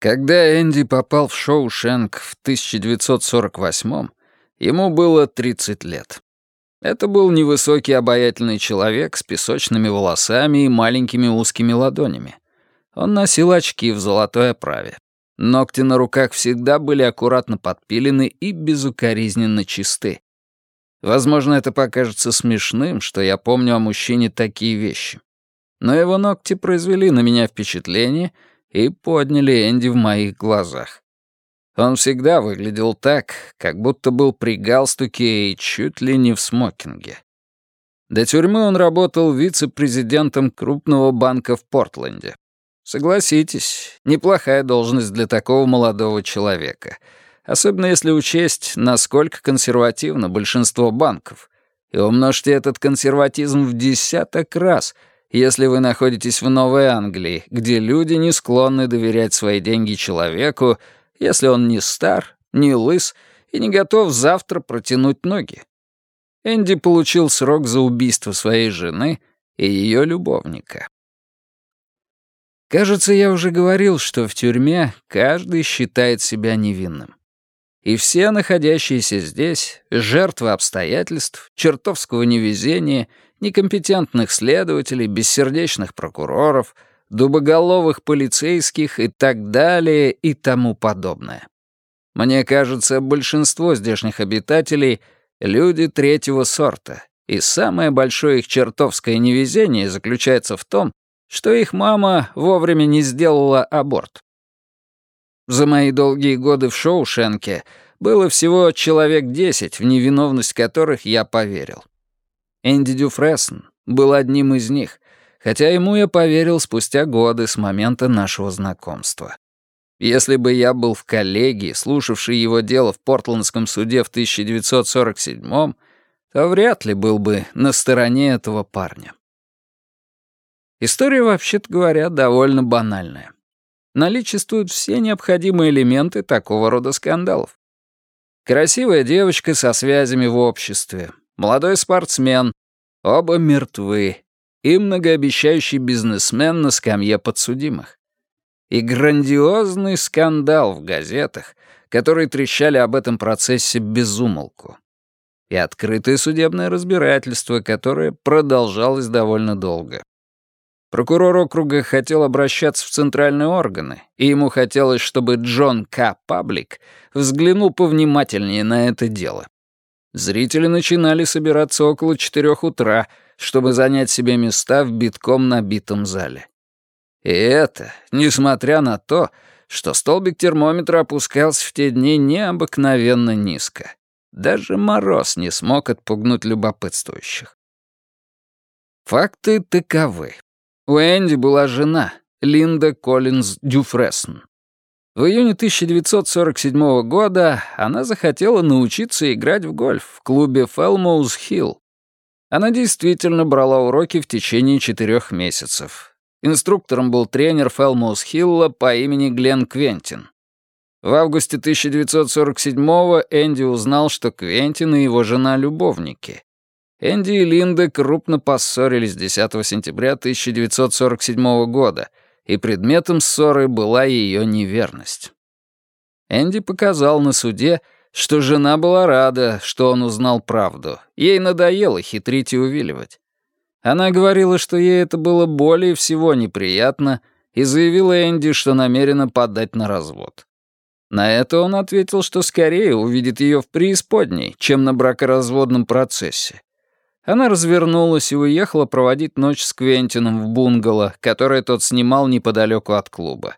Когда Энди попал в шоу Шенк в 1948-м, ему было 30 лет. Это был невысокий обаятельный человек с песочными волосами и маленькими узкими ладонями. Он носил очки в золотой оправе. Ногти на руках всегда были аккуратно подпилены и безукоризненно чисты. Возможно, это покажется смешным, что я помню о мужчине такие вещи. Но его ногти произвели на меня впечатление и подняли Энди в моих глазах. Он всегда выглядел так, как будто был при галстуке и чуть ли не в смокинге. До тюрьмы он работал вице-президентом крупного банка в Портленде. Согласитесь, неплохая должность для такого молодого человека, особенно если учесть, насколько консервативно большинство банков. И умножьте этот консерватизм в десяток раз, если вы находитесь в Новой Англии, где люди не склонны доверять свои деньги человеку, если он не стар, не лыс и не готов завтра протянуть ноги. Энди получил срок за убийство своей жены и ее любовника. Кажется, я уже говорил, что в тюрьме каждый считает себя невинным. И все находящиеся здесь — жертвы обстоятельств, чертовского невезения, некомпетентных следователей, бессердечных прокуроров, дубоголовых полицейских и так далее и тому подобное. Мне кажется, большинство здешних обитателей — люди третьего сорта, и самое большое их чертовское невезение заключается в том, что их мама вовремя не сделала аборт. За мои долгие годы в Шоушенке было всего человек десять, в невиновность которых я поверил. Энди Дюфрессен был одним из них, хотя ему я поверил спустя годы с момента нашего знакомства. Если бы я был в коллегии, слушавшей его дело в Портландском суде в 1947-м, то вряд ли был бы на стороне этого парня. История, вообще-то говоря, довольно банальная. Наличествуют все необходимые элементы такого рода скандалов. Красивая девочка со связями в обществе, молодой спортсмен, оба мертвы, и многообещающий бизнесмен на скамье подсудимых. И грандиозный скандал в газетах, которые трещали об этом процессе безумолку. И открытое судебное разбирательство, которое продолжалось довольно долго. Прокурор округа хотел обращаться в центральные органы, и ему хотелось, чтобы Джон К. Паблик взглянул повнимательнее на это дело. Зрители начинали собираться около четырех утра, чтобы занять себе места в битком набитом зале. И это, несмотря на то, что столбик термометра опускался в те дни необыкновенно низко. Даже мороз не смог отпугнуть любопытствующих. Факты таковы. У Энди была жена, Линда Коллинз Дюфрессен. В июне 1947 года она захотела научиться играть в гольф в клубе Фелмоуз Хилл. Она действительно брала уроки в течение четырех месяцев. Инструктором был тренер Фелмоуз Хилла по имени Глен Квентин. В августе 1947-го Энди узнал, что Квентин и его жена — любовники. Энди и Линда крупно поссорились 10 сентября 1947 года, и предметом ссоры была ее неверность. Энди показал на суде, что жена была рада, что он узнал правду. Ей надоело хитрить и увиливать. Она говорила, что ей это было более всего неприятно, и заявила Энди, что намерена подать на развод. На это он ответил, что скорее увидит ее в преисподней, чем на бракоразводном процессе, она развернулась и уехала проводить ночь с Квентином в бунгало, которое тот снимал неподалеку от клуба.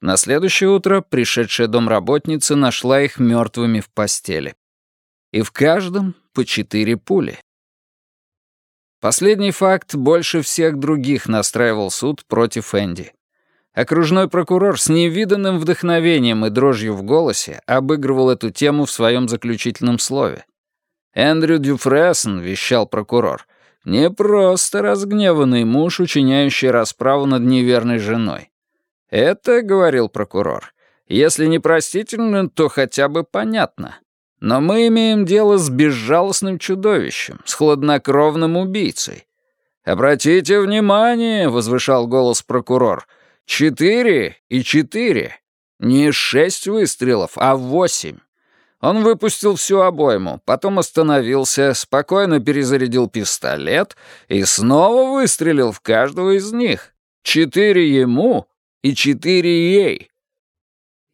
На следующее утро пришедшая домработница нашла их мертвыми в постели. И в каждом по четыре пули. Последний факт больше всех других настраивал суд против Энди. Окружной прокурор с невиданным вдохновением и дрожью в голосе обыгрывал эту тему в своем заключительном слове. Эндрю Дюфрессен, вещал прокурор, не просто разгневанный муж, учиняющий расправу над неверной женой. Это, говорил прокурор, если не простительно, то хотя бы понятно. Но мы имеем дело с безжалостным чудовищем, с хладнокровным убийцей. «Обратите внимание», — возвышал голос прокурор, — «четыре и четыре. Не шесть выстрелов, а восемь. Он выпустил всю обойму, потом остановился, спокойно перезарядил пистолет и снова выстрелил в каждого из них. Четыре ему и четыре ей.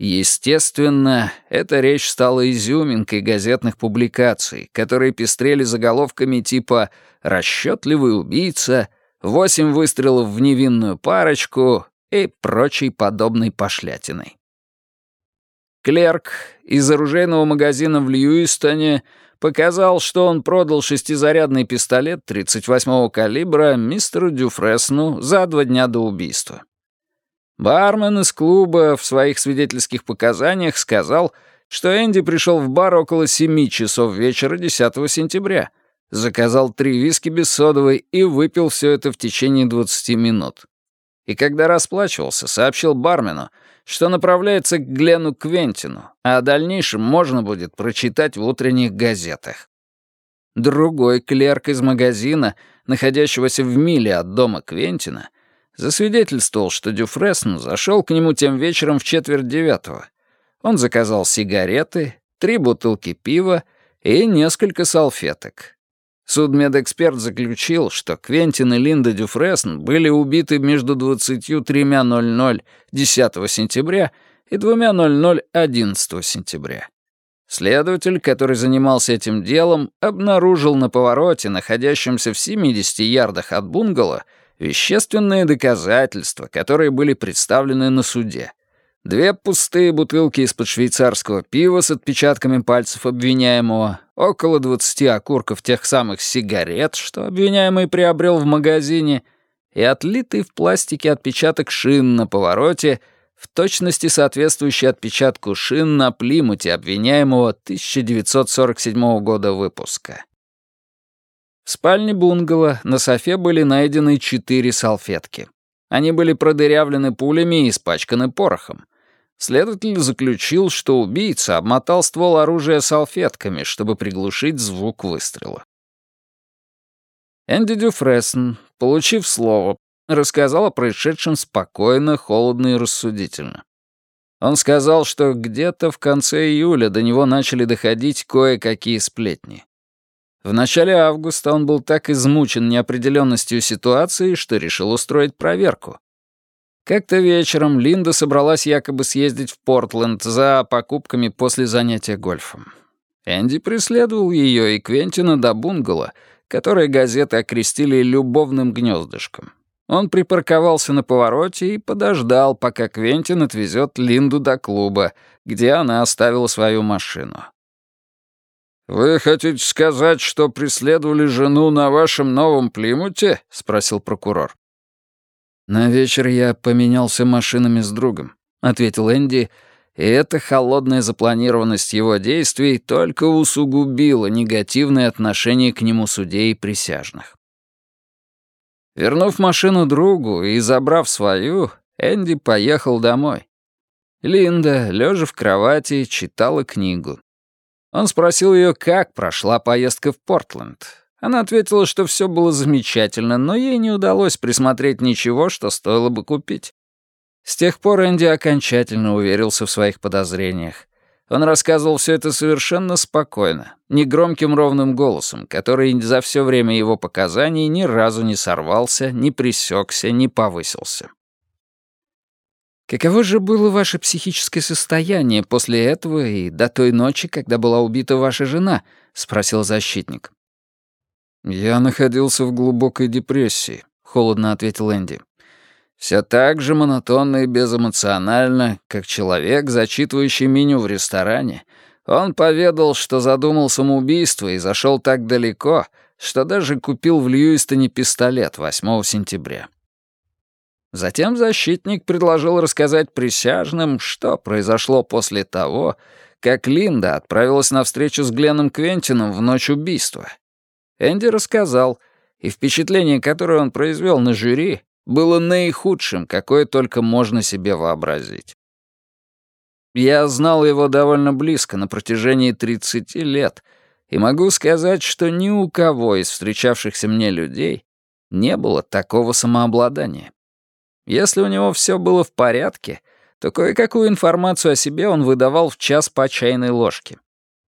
Естественно, эта речь стала изюминкой газетных публикаций, которые пестрели заголовками типа «Расчетливый убийца», «Восемь выстрелов в невинную парочку» и прочей подобной пошлятиной. Клерк из оружейного магазина в Льюистоне показал, что он продал шестизарядный пистолет 38-го калибра мистеру Дюфресну за два дня до убийства. Бармен из клуба в своих свидетельских показаниях сказал, что Энди пришел в бар около 7 часов вечера 10 сентября, заказал три виски без содовой и выпил все это в течение 20 минут. И когда расплачивался, сообщил бармену, что направляется к Глену Квентину, а о дальнейшем можно будет прочитать в утренних газетах. Другой клерк из магазина, находящегося в миле от дома Квентина, засвидетельствовал, что Дюфресн зашел к нему тем вечером в четверть девятого. Он заказал сигареты, три бутылки пива и несколько салфеток. Судмедэксперт заключил, что Квентин и Линда Дюфресн были убиты между 23.00 10 сентября и 2.00 11 сентября. Следователь, который занимался этим делом, обнаружил на повороте, находящемся в 70 ярдах от бунгало, вещественные доказательства, которые были представлены на суде. Две пустые бутылки из-под швейцарского пива с отпечатками пальцев обвиняемого, около 20 окурков тех самых сигарет, что обвиняемый приобрел в магазине, и отлитый в пластике отпечаток шин на повороте, в точности соответствующий отпечатку шин на Плимуте обвиняемого 1947 года выпуска. В спальне бунгало на софе были найдены четыре салфетки. Они были продырявлены пулями и испачканы порохом. Следователь заключил, что убийца обмотал ствол оружия салфетками, чтобы приглушить звук выстрела. Энди Дюфрессен, получив слово, рассказал о происшедшем спокойно, холодно и рассудительно. Он сказал, что где-то в конце июля до него начали доходить кое-какие сплетни. В начале августа он был так измучен неопределенностью ситуации, что решил устроить проверку. Как-то вечером Линда собралась якобы съездить в Портленд за покупками после занятия гольфом. Энди преследовал ее и Квентина до бунгало, которое газеты окрестили «любовным гнездышком». Он припарковался на повороте и подождал, пока Квентин отвезет Линду до клуба, где она оставила свою машину. «Вы хотите сказать, что преследовали жену на вашем новом Плимуте?» — спросил прокурор. «На вечер я поменялся машинами с другом», — ответил Энди, и эта холодная запланированность его действий только усугубила негативное отношение к нему судей и присяжных. Вернув машину другу и забрав свою, Энди поехал домой. Линда, лежа в кровати, читала книгу. Он спросил ее, как прошла поездка в Портленд. Она ответила, что все было замечательно, но ей не удалось присмотреть ничего, что стоило бы купить. С тех пор Энди окончательно уверился в своих подозрениях. Он рассказывал все это совершенно спокойно, негромким ровным голосом, который за все время его показаний ни разу не сорвался, не присекся, не повысился. «Каково же было ваше психическое состояние после этого и до той ночи, когда была убита ваша жена?» — спросил защитник. «Я находился в глубокой депрессии», — холодно ответил Энди. «Все так же монотонно и безэмоционально, как человек, зачитывающий меню в ресторане. Он поведал, что задумал самоубийство и зашел так далеко, что даже купил в Льюистоне пистолет 8 сентября». Затем защитник предложил рассказать присяжным, что произошло после того, как Линда отправилась на встречу с Гленном Квентином в ночь убийства — Энди рассказал, и впечатление, которое он произвел на жюри, было наихудшим, какое только можно себе вообразить. Я знал его довольно близко на протяжении 30 лет, и могу сказать, что ни у кого из встречавшихся мне людей не было такого самообладания. Если у него все было в порядке, то кое-какую информацию о себе он выдавал в час по чайной ложке.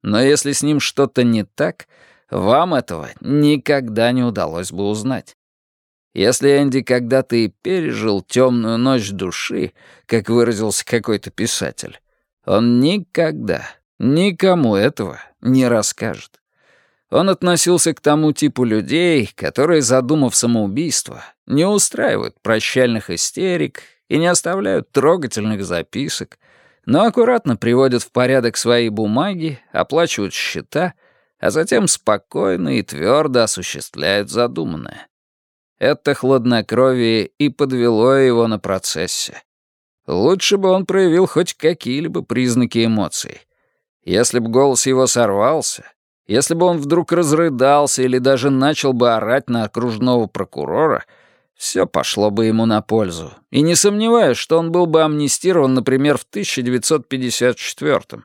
Но если с ним что-то не так, вам этого никогда не удалось бы узнать. Если Энди когда-то и пережил темную ночь души, как выразился какой-то писатель, он никогда никому этого не расскажет. Он относился к тому типу людей, которые, задумав самоубийство, не устраивают прощальных истерик и не оставляют трогательных записок, но аккуратно приводят в порядок свои бумаги, оплачивают счета, а затем спокойно и твердо осуществляют задуманное. Это хладнокровие и подвело его на процессе. Лучше бы он проявил хоть какие-либо признаки эмоций. Если бы голос его сорвался, если бы он вдруг разрыдался или даже начал бы орать на окружного прокурора, все пошло бы ему на пользу. И не сомневаюсь, что он был бы амнистирован, например, в 1954-м.